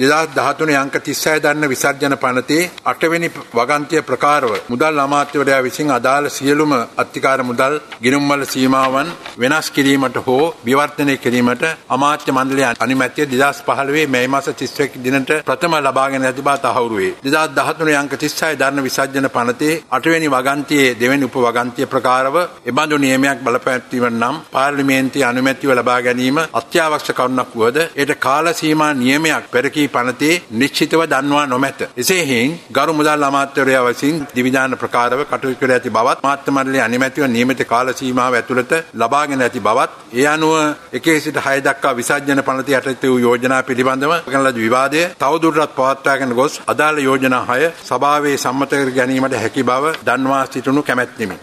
2013 අංක 36 දන්න විසර්ජන පනතේ 8 වෙනි වගන්තිය ප්‍රකාරව මුදල් අමාත්‍යවරයා විසින් අදාළ සියලුම අත්තිකාර මුදල් ගිණුම්වල සීමාවන් වෙනස් කිරීමට හෝ විවර්තනය කිරීමට අමාත්‍ය මණ්ඩලය අනුමැතිය 2015 මැයි මාස 31 දිනට ප්‍රථම ලබාගෙන ඇති බව තහවුරු වේ. 2013 අංක 36 දරණ විසර්ජන පනතේ 8 වෙනි වගන්තියේ දෙවැනි උප වගන්තිය ප්‍රකාරව එබඳු නියමයක් බලපෑත්වීම නම් පාර්ලිමේන්තුවේ අනුමැතිව ලබා ගැනීම අත්‍යවශ්‍ය කරුණක් වුවද ඒට කාල සීමා නියමයක් පෙරකී පනතේ නිශ්චිතව දන්වා නොමැත. එසේ හේයින් ගරු මුදල් අමාත්‍යවරයා විසින් දිවිධාන ප්‍රකාරව කටයුතු කර ඇති බවත් මාත්‍ය මණ්ඩලයේ අනුමැතිව නියමිත කාල සීමාව ඇතුළත ලබාගෙන ඇති බවත් ඒ අනුව එකේ සිට හය දක්වා විසර්ජන පනත යටතේ වූ යෝජනා පිළිබඳව කරන ලද විවාදය තවදුරටත් පවත්වාගෙන ගොස් අදාළ යෝජනා හය සභාවේ සම්මත කර ගැනීමට හැකි බව දන්වා සිටිනු කැමැත්තෙමි.